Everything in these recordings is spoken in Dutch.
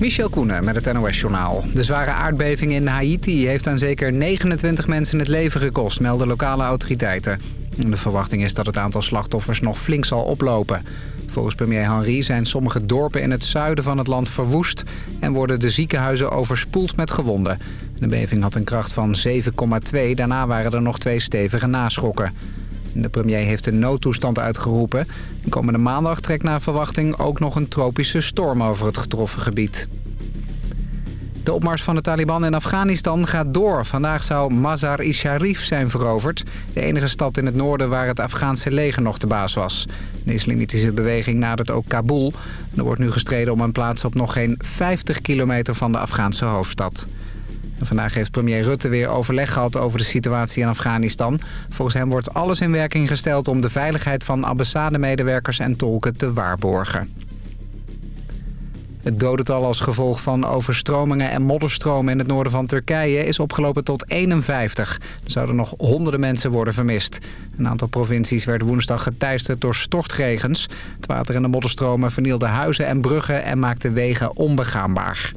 Michel Koenen met het NOS-journaal. De zware aardbeving in Haiti heeft aan zeker 29 mensen het leven gekost, melden lokale autoriteiten. De verwachting is dat het aantal slachtoffers nog flink zal oplopen. Volgens premier Henry zijn sommige dorpen in het zuiden van het land verwoest... en worden de ziekenhuizen overspoeld met gewonden. De beving had een kracht van 7,2, daarna waren er nog twee stevige naschokken. De premier heeft een noodtoestand uitgeroepen. De komende maandag trekt naar verwachting ook nog een tropische storm over het getroffen gebied. De opmars van de Taliban in Afghanistan gaat door. Vandaag zou Mazar-i-Sharif zijn veroverd. De enige stad in het noorden waar het Afghaanse leger nog de baas was. De islamitische beweging nadert ook Kabul. Er wordt nu gestreden om een plaats op nog geen 50 kilometer van de Afghaanse hoofdstad. Vandaag heeft premier Rutte weer overleg gehad over de situatie in Afghanistan. Volgens hem wordt alles in werking gesteld om de veiligheid van ambassade-medewerkers en tolken te waarborgen. Het dodental als gevolg van overstromingen en modderstromen in het noorden van Turkije is opgelopen tot 51. Er zouden nog honderden mensen worden vermist. Een aantal provincies werd woensdag geteisterd door stortregens. Het water en de modderstromen vernielden huizen en bruggen en maakten wegen onbegaanbaar.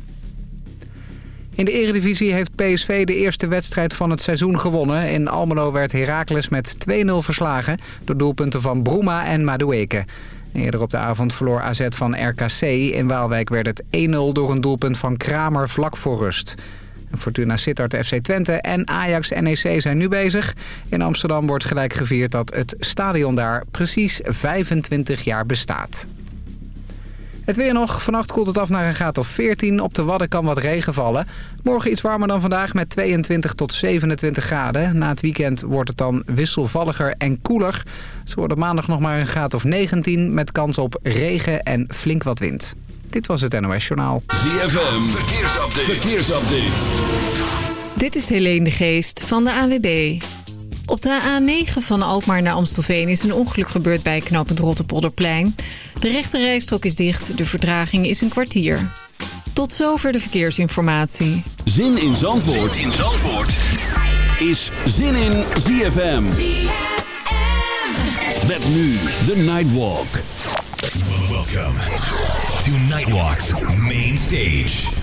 In de eredivisie heeft PSV de eerste wedstrijd van het seizoen gewonnen. In Almelo werd Heracles met 2-0 verslagen door doelpunten van Bruma en Madueke. Eerder op de avond verloor AZ van RKC. In Waalwijk werd het 1-0 door een doelpunt van Kramer vlak voor rust. Fortuna Sittard FC Twente en Ajax NEC zijn nu bezig. In Amsterdam wordt gelijk gevierd dat het stadion daar precies 25 jaar bestaat. Het weer nog. Vannacht koelt het af naar een graad of 14. Op de Wadden kan wat regen vallen. Morgen iets warmer dan vandaag met 22 tot 27 graden. Na het weekend wordt het dan wisselvalliger en koeler. Zo wordt maandag nog maar een graad of 19 met kans op regen en flink wat wind. Dit was het NOS Journaal. ZFM. Verkeersupdate. Verkeersupdate. Dit is Helene de Geest van de AWB. Op de A9 van Alkmaar naar Amstelveen is een ongeluk gebeurd bij knooppunt Rotterpolderplein. De rechte rijstrook is dicht, de vertraging is een kwartier. Tot zover de verkeersinformatie. Zin in Zandvoort, zin in Zandvoort. is Zin in ZFM. ZFM. Met nu de Nightwalk. Welcome to Nightwalk's main stage.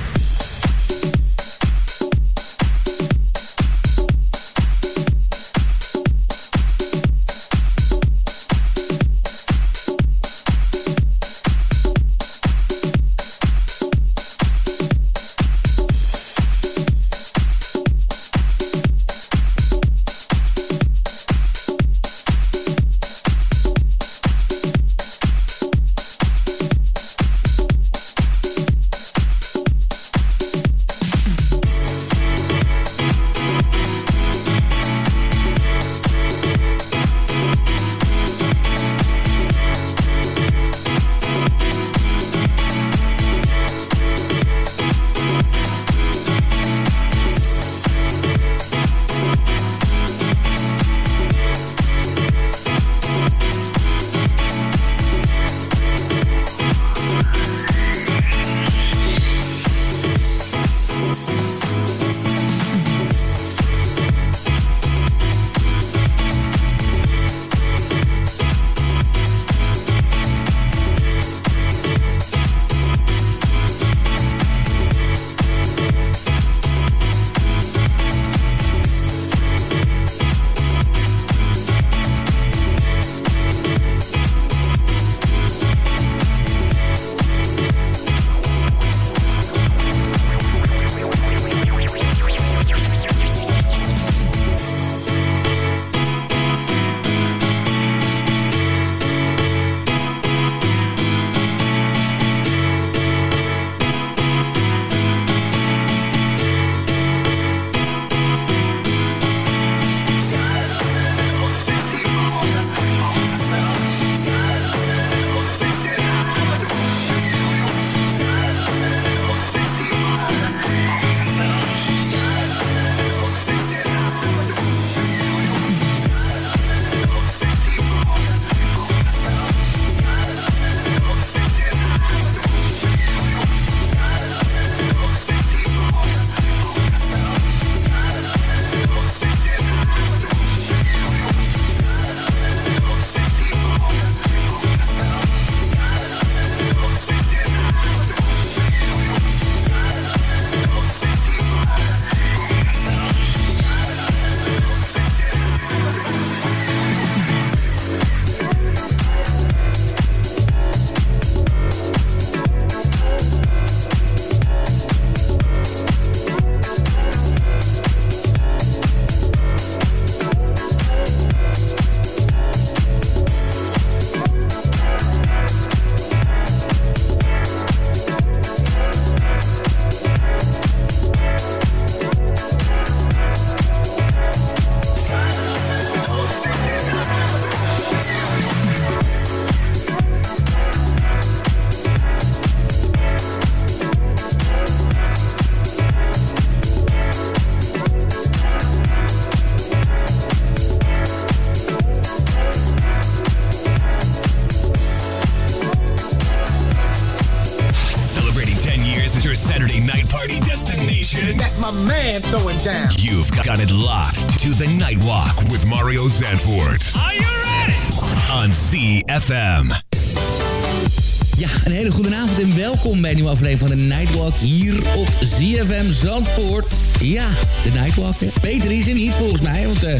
Een nieuwe aflevering van de Nightwalk hier op ZFM Zandvoort. Ja, de Nightwalk. Beter is er niet volgens mij, want uh,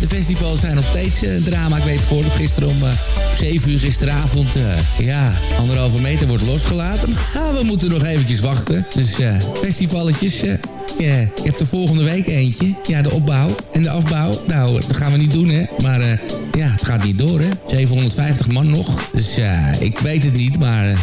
de festivals zijn nog steeds uh, een drama. Ik weet het gisteren om uh, 7 uur gisteravond, ja, anderhalve meter wordt losgelaten. Maar we moeten nog eventjes wachten. Dus festivalletjes, ja, ik heb de volgende week eentje. Ja, de opbouw en de afbouw. Nou, dat gaan we niet doen, hè. Maar uh, ja, het gaat niet door, hè. 750 man nog. Dus ja, uh, ik weet het niet, maar uh,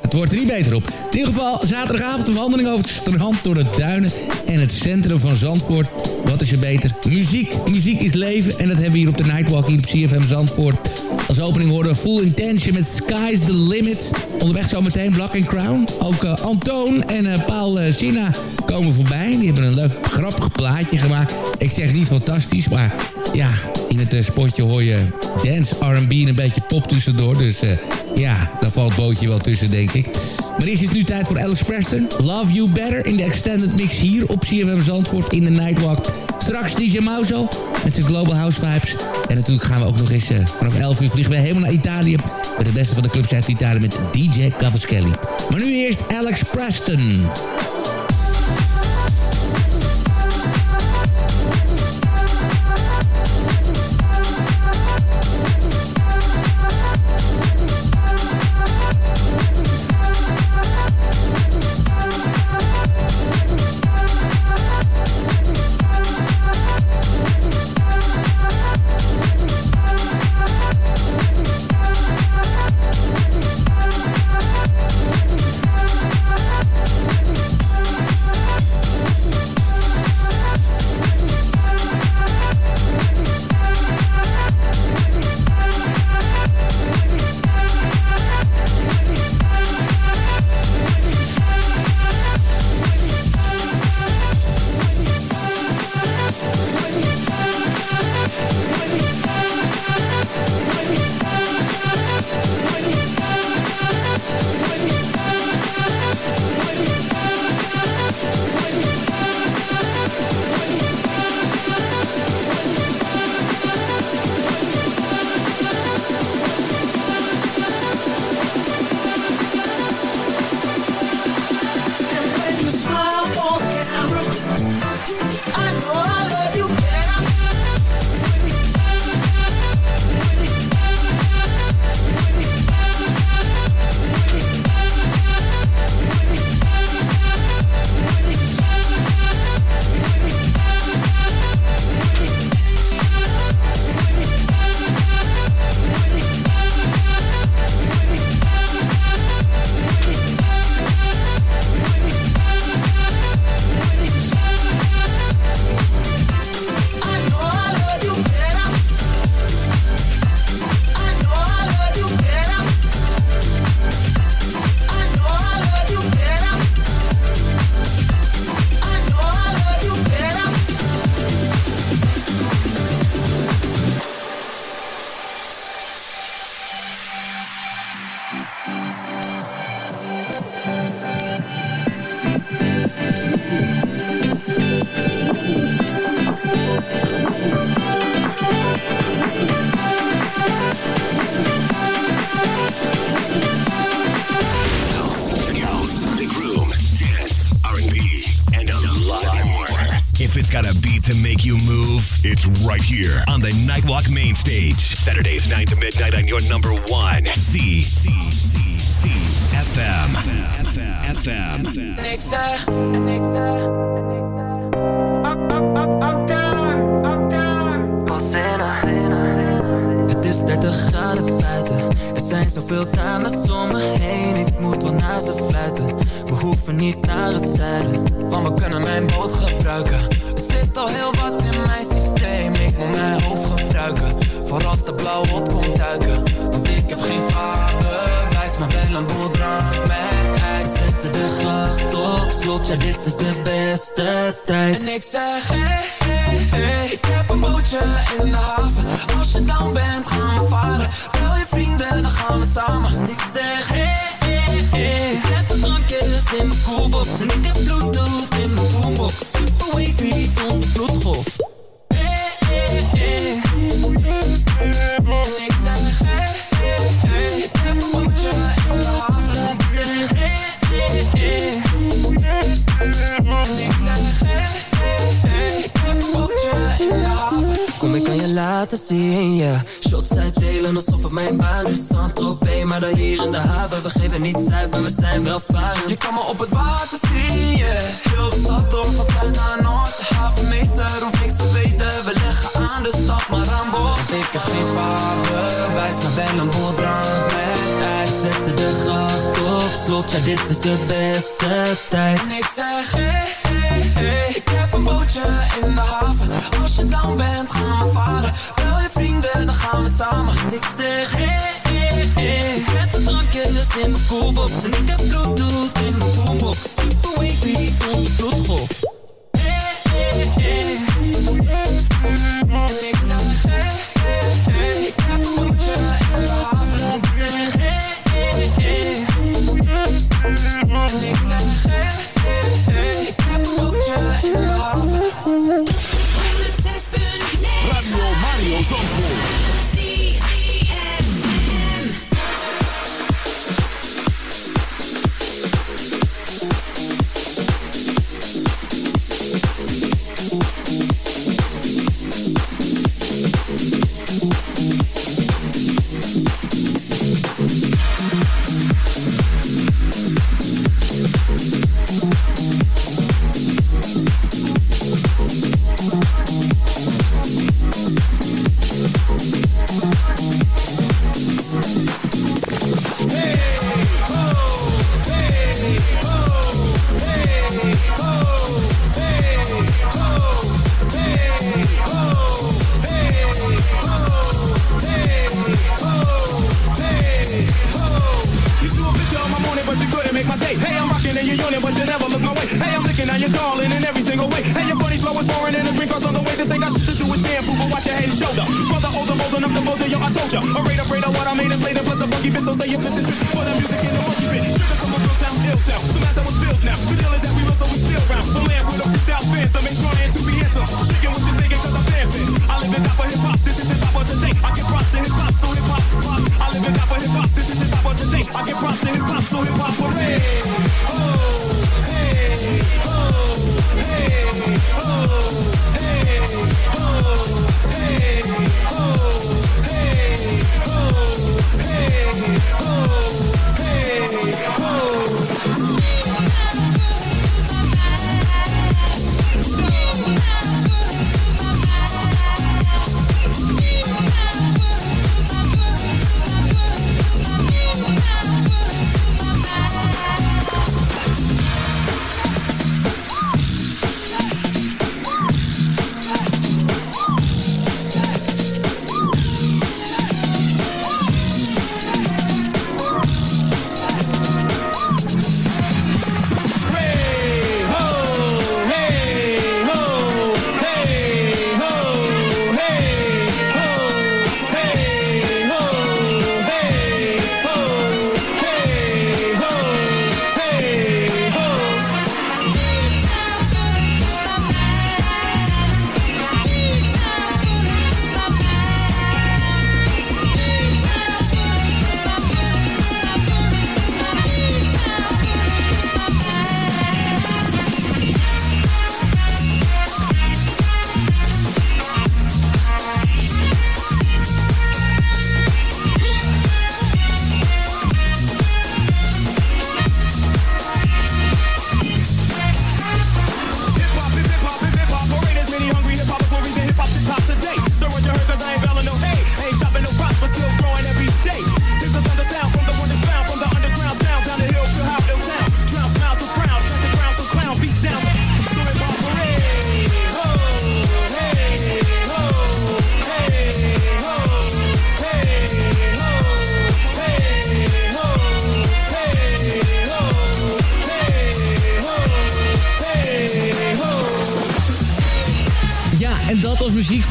het wordt er niet beter op. In ieder geval, zaterdagavond een wandeling over het strand... door de duinen en het centrum van Zandvoort. Wat is er beter? Muziek. Muziek is leven. En dat hebben we hier op de Nightwalk hier op CFM Zandvoort. Als opening horen we Full Intention met Sky's the Limit. Onderweg zometeen Black and Crown. Ook Antoon en Paul Sina komen voorbij. Die hebben een leuk grappig plaatje gemaakt. Ik zeg niet fantastisch, maar ja, in het uh, spotje hoor je dance, R&B en een beetje pop tussendoor. Dus uh, ja, daar valt bootje wel tussen, denk ik. Maar is het nu tijd voor Alice Preston. Love You Better in de extended mix hier op CFM Zandvoort in de Nightwalk. Straks DJ Mauzo met zijn Global House Vibes. En natuurlijk gaan we ook nog eens uh, vanaf 11 uur vliegen we helemaal naar Italië. Met de beste van de clubs Italië met DJ Cavaschelli. Maar nu eerst Alex Preston. Right here on the Nightwalk main stage. Saturdays 9 to midnight on your number one. C C C C FM. FM. FM. Nixa. Nixa. Het is 30 graden buiten. Er zijn zoveel dames om me heen. Ik moet wel naar ze fluiten. We hoeven niet naar het zuiden. Want we kunnen mijn boot gebruiken ik al heel wat in mijn systeem. Ik moet mijn hoofd gebruiken Voor als de blauw op komt duiken. Want ik heb geen vaderwijs Maar wel een boel drank met ijs Zette de gracht op slot Ja dit is de beste tijd. En ik zeg hey hey hey Ik heb een bootje in de haven. Als je dan bent gaan we varen. Bel je vrienden dan gaan we samen. Dus ik zeg hey hey hey. Ik heb de drankjes in mijn koelbox En ik heb bluetooth in mijn boombox. Even wavy zonder. Eh. laten zien, ja. Shots uitdelen alsof het mijn baan is. Saint-Tropez, maar dan hier in de haven. We geven niets uit, maar we zijn wel varen. Je kan me op het water zien, yeah Heel de stad door, van zuid naar noord. De havenmeester hoeft niks te weten. We leggen aan de stad, maar aan boord. Ik heb geen wapenwijs, maar ben een boel drank met Zetten de gracht op. Slot, ja dit is de beste tijd. En ik zeg, Hey, ik heb een bootje in de haven. Als je dan bent, gaan we varen. Bel je vrienden, dan gaan we samen. Dus ik zeg hey, hey, hey. Ik heb een drankje in mijn koelbox. En ik heb bloeddoet in mijn boombox. Super wavy, voel je bloedgolf. Hey, hey, hey.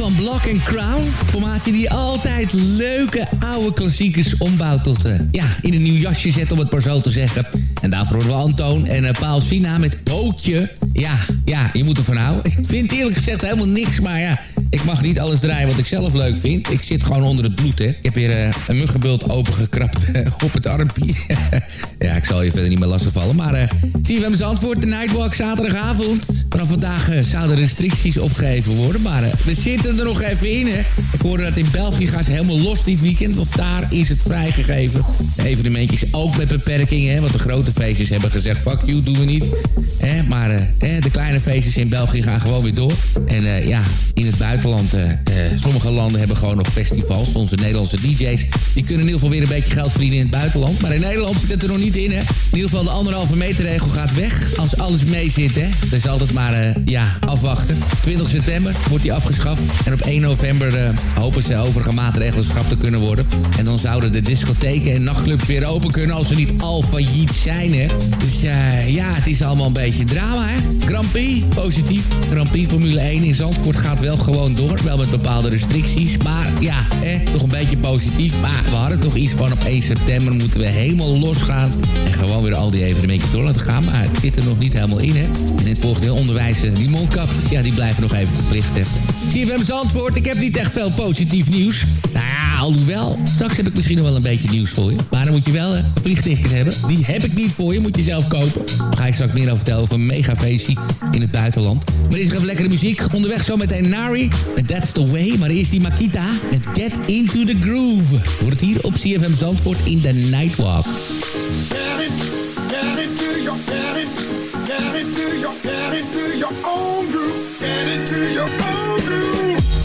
Van Block and Crown. Formatie die altijd leuke oude klassiekers ombouwt tot... Uh, ja, in een nieuw jasje zet, om het maar zo te zeggen. En daarvoor horen we Antoon en uh, Paul Sina met Bootje. Ja, ja, je moet er van houden. Ik vind eerlijk gezegd helemaal niks, maar ja... Ik mag niet alles draaien wat ik zelf leuk vind. Ik zit gewoon onder het bloed, hè. Ik heb weer uh, een muggenbult opengekrapt op het armpje. ja, ik zal je verder niet meer lastigvallen. Maar uh, zie je hem antwoord. De Nightwalk zaterdagavond. Vanaf vandaag zouden restricties opgegeven worden. Maar we zitten er nog even in, hè. Ik hoorde dat in België gaan ze helemaal los dit weekend. Want daar is het vrijgegeven. De evenementjes ook met beperkingen, hè. Want de grote feestjes hebben gezegd, fuck you, doen we niet. Maar de kleine feestjes in België gaan gewoon weer door. En ja, in het buitenland buitenland, uh, sommige landen hebben gewoon nog festivals. Onze Nederlandse DJ's, die kunnen in ieder geval weer een beetje geld verdienen in het buitenland. Maar in Nederland zit het er nog niet in, hè. In ieder geval de anderhalve meter regel gaat weg als alles mee zit, hè. Is altijd maar, uh, ja, afwachten. 20 september wordt die afgeschaft. En op 1 november hopen ze overige maatregelen geschrapt te kunnen worden. En dan zouden de discotheken en nachtclubs weer open kunnen als ze niet al failliet zijn, hè. Dus ja, het is allemaal een beetje drama, hè. Grand Prix, positief. Grand Prix Formule 1 in Zandvoort gaat wel gewoon door. Wel met bepaalde restricties. Maar ja, eh, toch een beetje positief. Maar we hadden toch iets van op 1 september moeten we helemaal losgaan. En gewoon weer al die evenementen door laten gaan. Maar het zit er nog niet helemaal in, hè. En het volgende onderwijs, eh, die mondkapjes, ja, die blijven nog even verplicht, hè. CFM's antwoord, ik heb niet echt veel positief nieuws. Nou ja, alhoewel, straks heb ik misschien nog wel een beetje nieuws voor je. Maar dan moet je wel een vliegticket hebben. Die heb ik niet voor je, moet je zelf kopen. Daar ga ik straks meer over vertellen over een megafeestje in het buitenland. Maar eerst even lekkere muziek. Onderweg zo meteen Nari. En That's the Way. Maar eerst die Makita. Met Get Into the Groove. Wordt hier op CFM Zandvoort in de Nightwalk. Get it, get into your, get it, get into your, get into your own groove. Get into your own groove.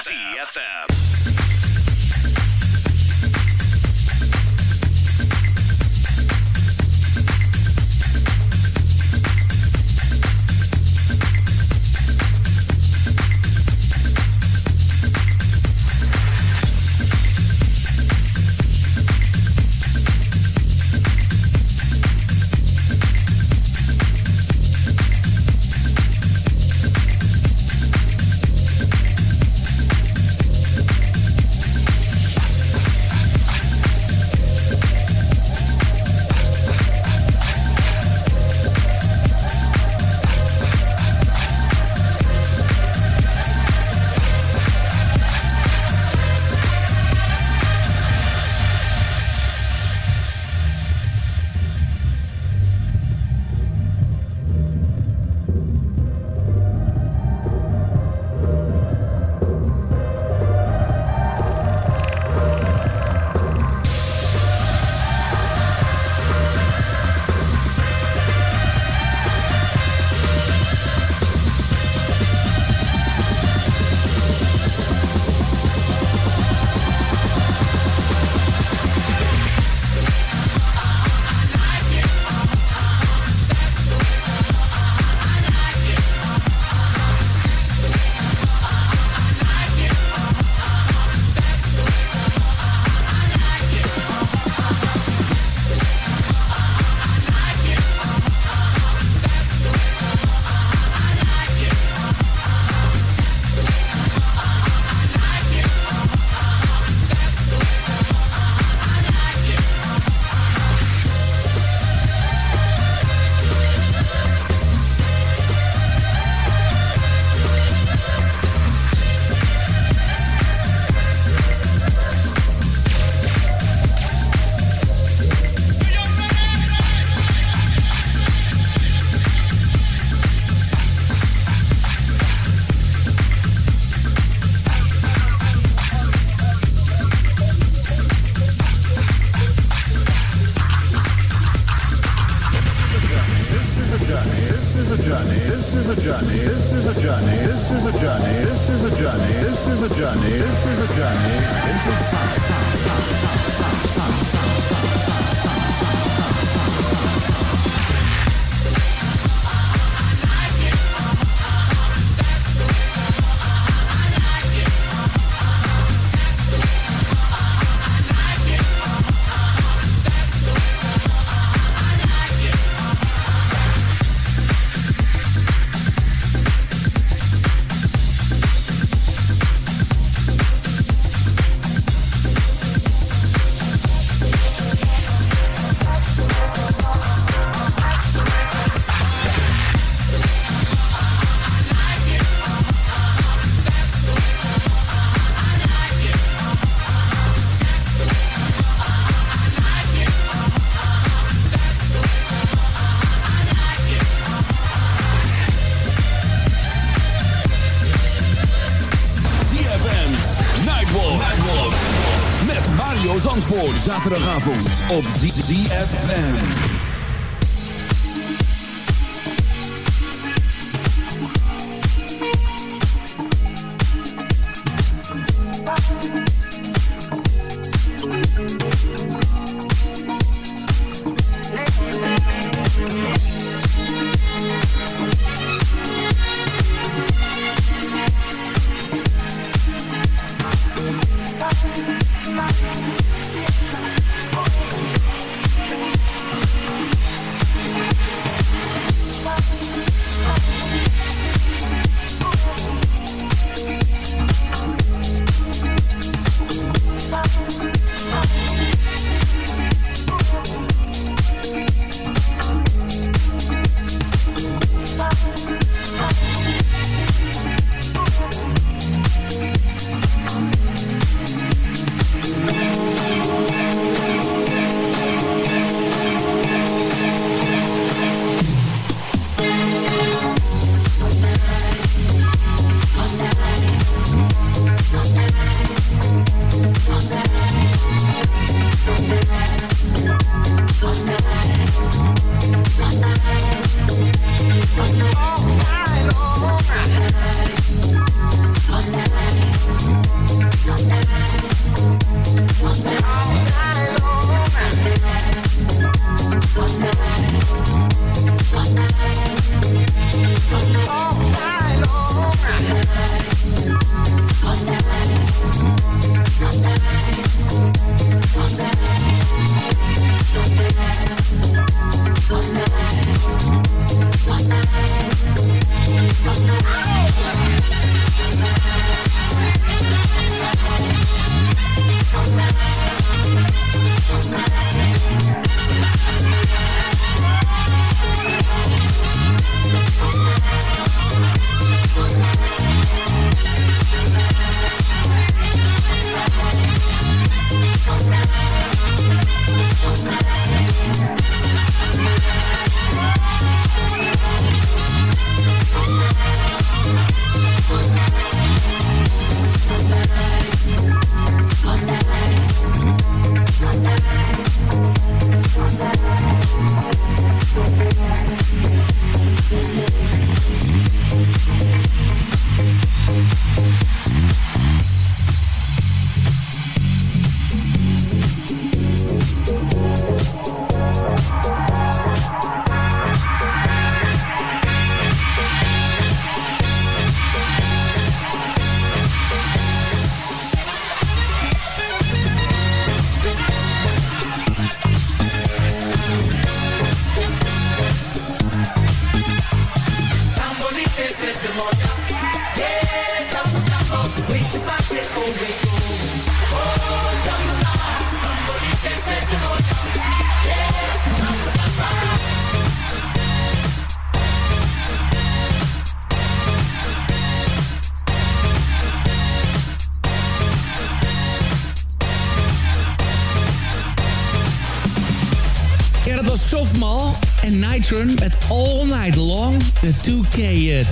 journey. This is a journey. This is a journey. This is a journey. This is a journey. This is a journey. This is a journey into sun, sun, sun, sun, sun, sun. op ZFM.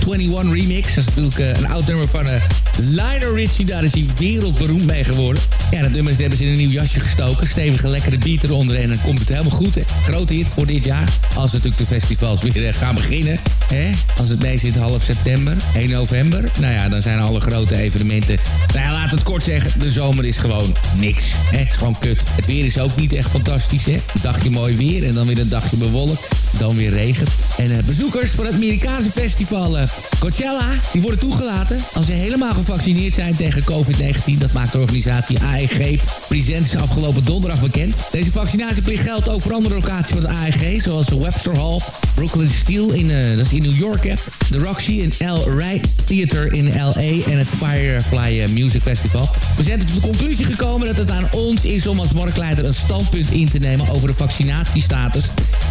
2K21 remix. Dat is natuurlijk uh, een oud nummer van uh, Lionel Richie. Daar is hij wereldberoemd mee geworden. Ja, dat nummer hebben ze in een nieuw jasje gestoken. Stevige lekkere beat eronder en dan komt het helemaal goed. Hè. Grote hit voor dit jaar. Als natuurlijk de festivals weer uh, gaan beginnen. Hè? Als het mee zit half september, 1 november. Nou ja, dan zijn alle grote evenementen... Nou ja, laat het kort zeggen. De zomer is gewoon niks. Hè? Het is gewoon kut. Het weer is ook niet echt fantastisch. Hè? Een dagje mooi weer en dan weer een dagje bewolkt. Dan weer regen. En uh, bezoekers van het Amerikaanse festival uh, Coachella... die worden toegelaten als ze helemaal gevaccineerd zijn tegen COVID-19. Dat maakt de organisatie AEG Presents afgelopen donderdag bekend. Deze vaccinatieplicht geldt ook voor andere locaties van de AEG... zoals de Webster Hall, Brooklyn Steel in, uh, dat is in New York... Hè? de Roxy in L. Wright Theater in L.A. en het Firefly Music Festival. We zijn tot de conclusie gekomen dat het aan ons is om als marktleider een standpunt in te nemen over de vaccinatiestatus.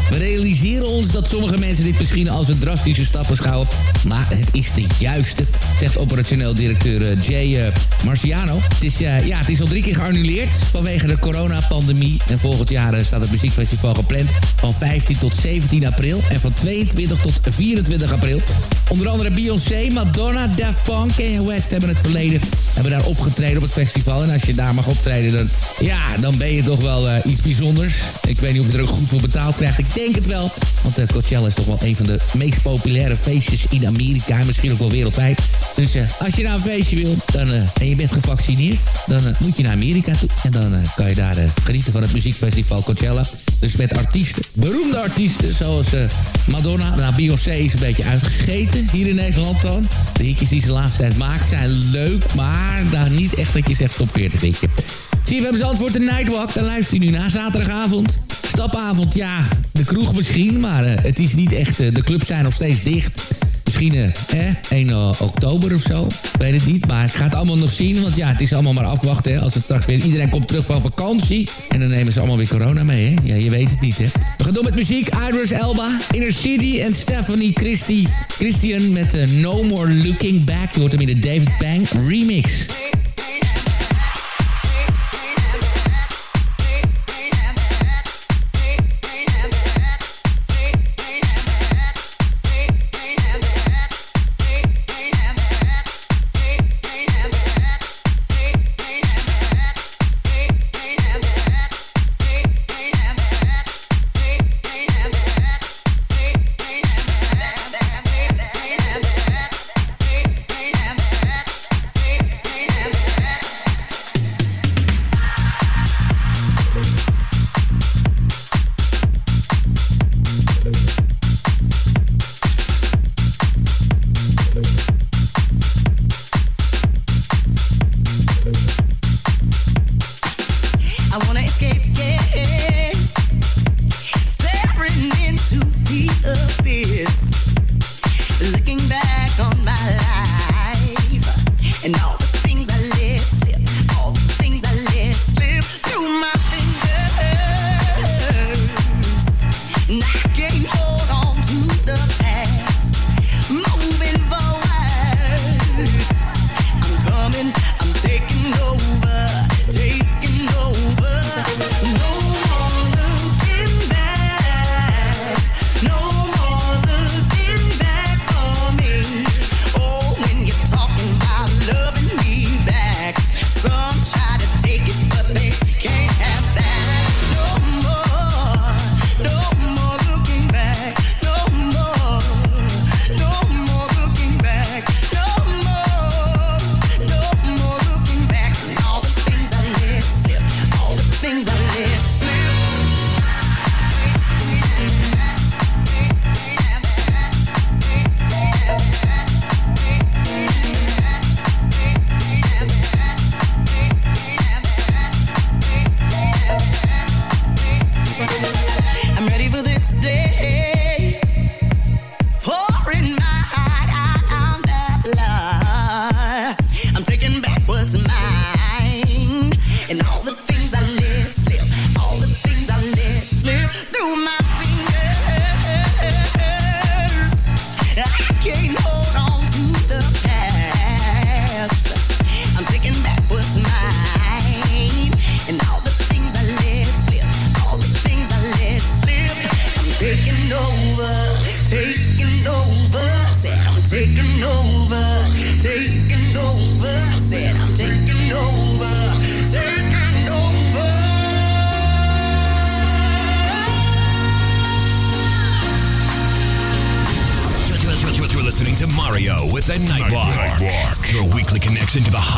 We realiseren ons dat sommige mensen dit misschien als een drastische stap beschouwen, maar het is de juiste, zegt operationeel directeur Jay Marciano. Het is, uh, ja, het is al drie keer geannuleerd vanwege de coronapandemie. En volgend jaar staat het muziekfestival gepland van 15 tot 17 april en van 22 tot 24 april. Onder andere Beyoncé, Madonna, Daft Punk en West hebben het verleden hebben daar opgetreden op het festival. En als je daar mag optreden, dan, ja, dan ben je toch wel iets bijzonders. Ik weet niet of je er ook goed voor betaald krijgt. Ik denk het wel. Want uh, Coachella is toch wel een van de meest populaire feestjes in Amerika. En misschien ook wel wereldwijd. Dus uh, als je naar een feestje wil dan, en je bent gevaccineerd... dan moet je naar Amerika toe. En dan kan je daar genieten van het muziekfestival Coachella. Dus met artiesten, beroemde artiesten zoals Madonna. Nou, Beyoncé is een beetje uitgescheten hier in Nederland dan. De hitjes die ze de laatste tijd maakt zijn leuk, maar daar niet echt dat je zegt top 40 weet je. Zie je, we hebben antwoord de Nightwalk. Dan luister je nu na zaterdagavond. Stapavond, ja, de kroeg misschien, maar uh, het is niet echt... Uh, de clubs zijn nog steeds dicht. Misschien eh, 1 oktober of zo. Weet het niet. Maar het allemaal nog zien. Want ja, het is allemaal maar afwachten. Hè, als het straks weer... Iedereen komt terug van vakantie. En dan nemen ze allemaal weer corona mee. Hè? Ja, je weet het niet. Hè. We gaan door met muziek. Idris Elba, Inner City en Stephanie Christie, Christian met No More Looking Back. Je hoort hem in de David Bang remix.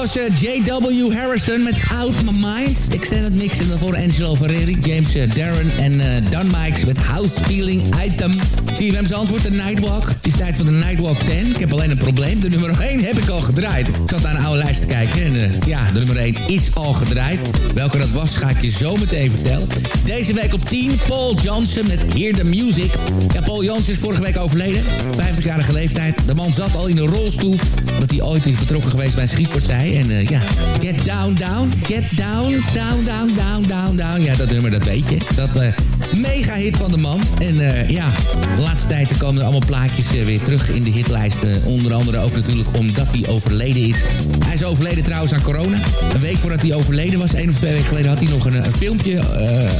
Was uh, J.W. Harrison met Out My Mind. Extended mix en daarvoor Angelo Ferreri, James uh, Darren en uh, Dan Mikes met House Feeling Item. CFM zijn antwoord, de Nightwalk. Het is tijd voor de Nightwalk 10. Ik heb alleen een probleem. De nummer 1 heb ik al gedraaid. Ik zat naar een oude lijst te kijken en ja, de nummer 1 is al gedraaid. Welke dat was, ga ik je zo meteen vertellen. Deze week op 10, Paul Johnson met Hear the Music. Ja, Paul Johnson is vorige week overleden. 50-jarige leeftijd. De man zat al in een rolstoel. Omdat hij ooit is betrokken geweest bij een schietpartij. En uh, ja, Get Down, Down. Get Down, Down, Down, Down, Down, Down. Ja, dat nummer, dat weet je. Dat uh, mega hit van de man. En uh, ja, de laatste tijd komen er allemaal plaatjes weer terug in de hitlijsten. onder andere ook natuurlijk omdat hij overleden is. Hij is overleden trouwens aan corona. Een week voordat hij overleden was, één of twee weken geleden... had hij nog een, een filmpje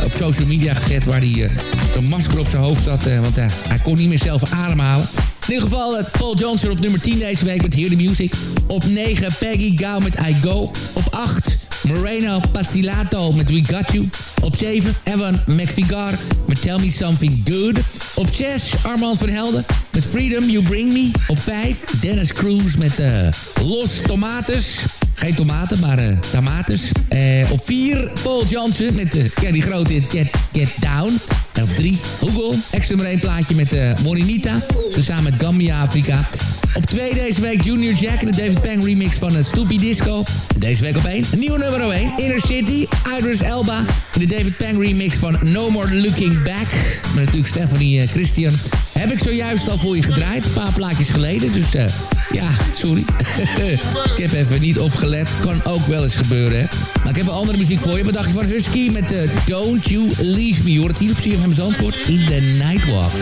op social media gezet... waar hij een masker op zijn hoofd had. want hij kon niet meer zelf ademhalen. In ieder geval Paul Johnson op nummer 10 deze week met Hear the Music. Op 9 Peggy Gao met I Go. Op 8 Moreno Pazzilato met We Got You. Op 7 Evan McVigar met Tell Me Something Good. Op 6 Armand van Helden met Freedom You Bring Me. Op 5 Dennis Cruz met uh, Los Tomates. Geen tomaten, maar uh, op 4 Paul Johnson met uh, ja, die grote hit Get, Get Down. En op 3 Google. Extra nummer 1 plaatje met uh, Morinita. Samen met Gambia Afrika. Op 2 deze week Junior Jack en de David Pang remix van uh, Stoopy Disco. Deze week op 1 een nieuwe nummer 1. Inner City, Idris Elba. En de David Pang remix van No More Looking Back. Met natuurlijk Stephanie uh, Christian. Heb ik zojuist al voor je gedraaid. Een paar plaatjes geleden. Dus uh, ja, sorry. ik heb even niet opgelet. Kan ook wel eens gebeuren, hè. Maar ik heb een andere muziek voor je. Wat dacht van Husky met uh, Don't You Leave Me? Je hoort het hier op CFM Zandvoort in The Nightwalk.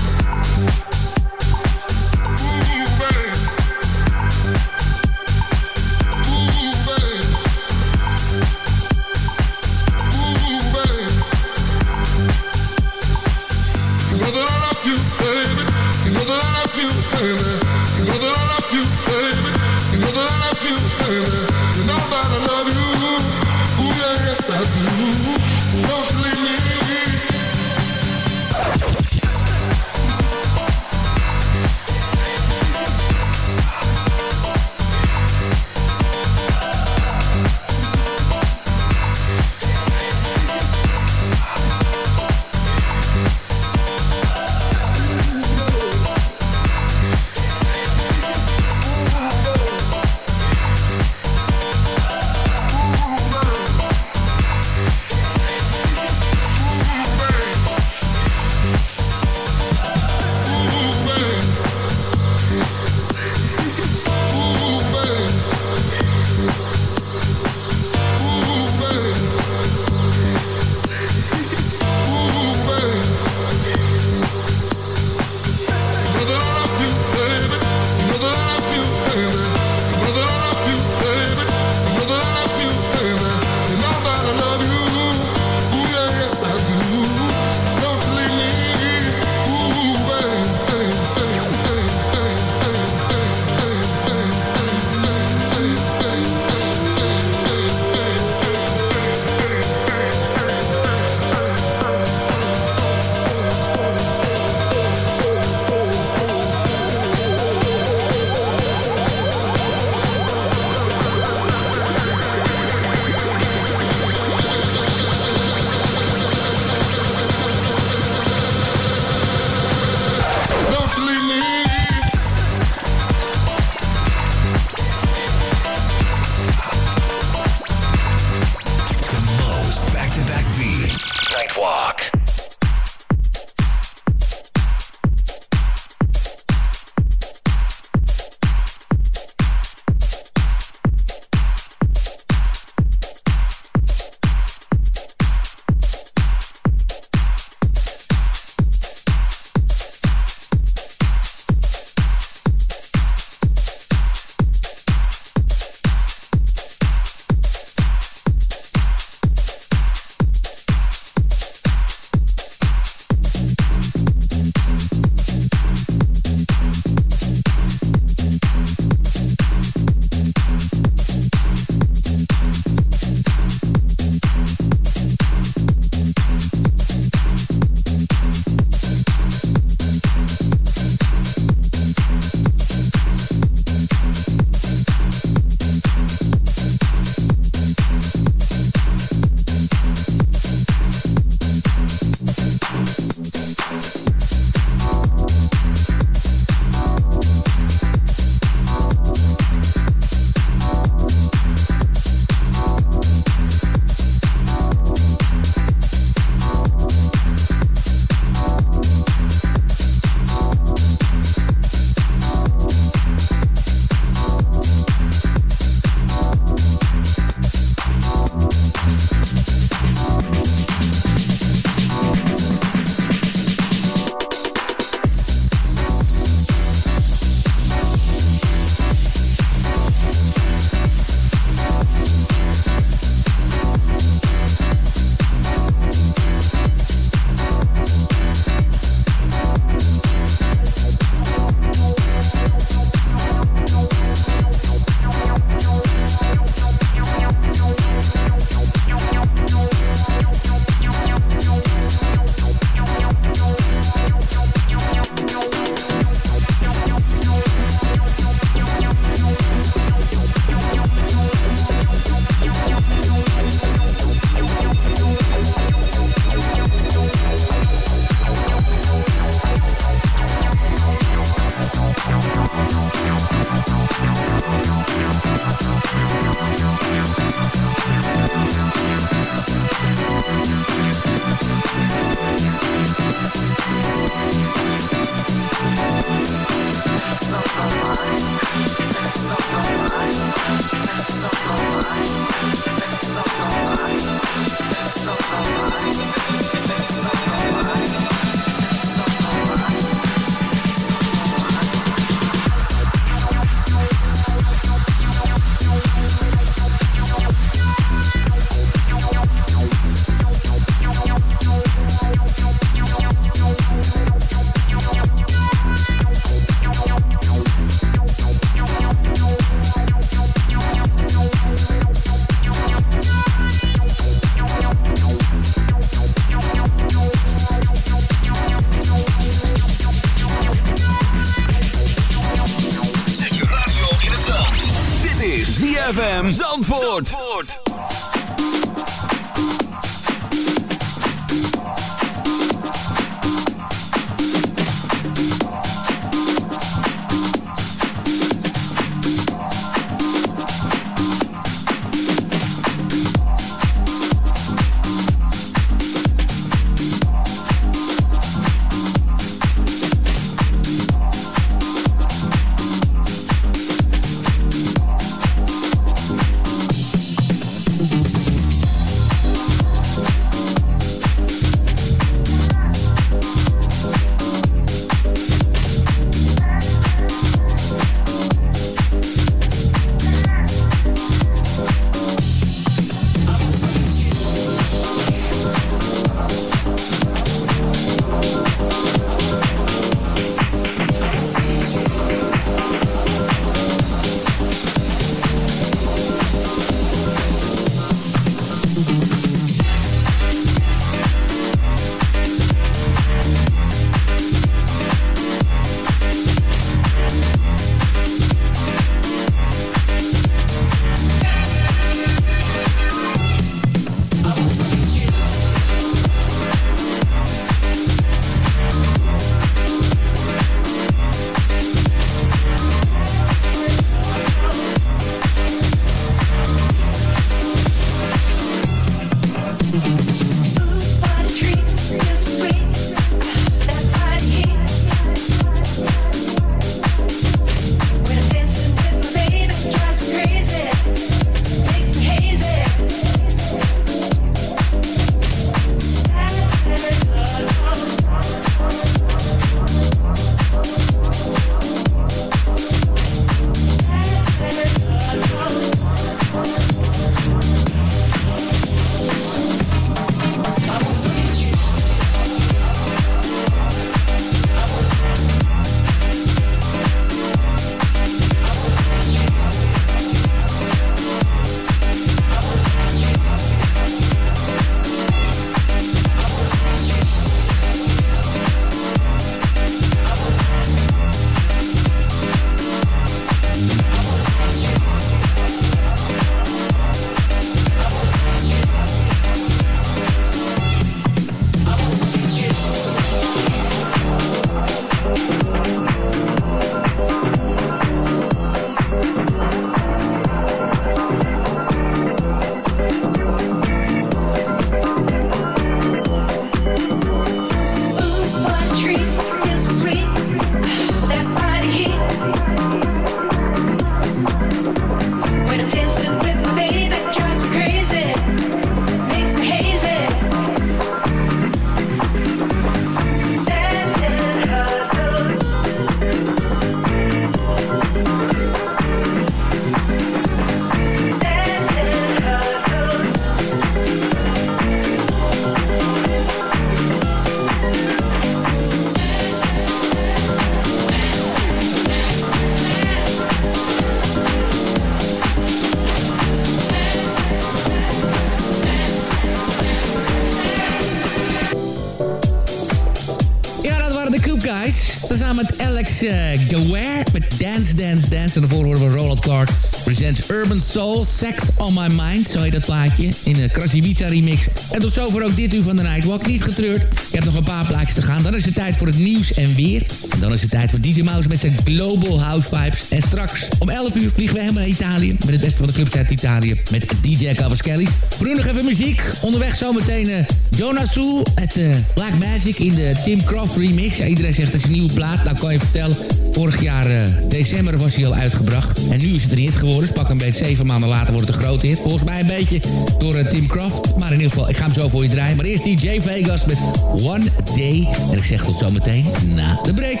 En daarvoor horen we Roland Clark presents Urban Soul, Sex on My Mind. Zo heet dat plaatje in de Krasibica remix. En tot zover ook dit uur van de Nightwalk. Niet getreurd, ik heb nog een paar plaatjes te gaan. Dan is het tijd voor het nieuws en weer. En dan is het tijd voor DJ Mouse met zijn Global House Vibes. En straks om 11 uur vliegen we helemaal naar Italië. Met het beste van de clubs Italië. Met DJ Cavaschelli. Voor even muziek. Onderweg zometeen uh, Jonas Sue. Het uh, Black Magic in de Tim Croft remix. Iedereen zegt dat is een nieuwe plaat. Nou kan je vertellen. Vorig jaar uh, december was hij al uitgebracht. En nu is het een hit geworden. Dus pak een beetje zeven maanden later wordt het een grote hit. Volgens mij een beetje door uh, Tim Croft. Maar in ieder geval, ik ga hem zo voor je draaien. Maar eerst DJ Vegas met One Day. En ik zeg tot zometeen na de break.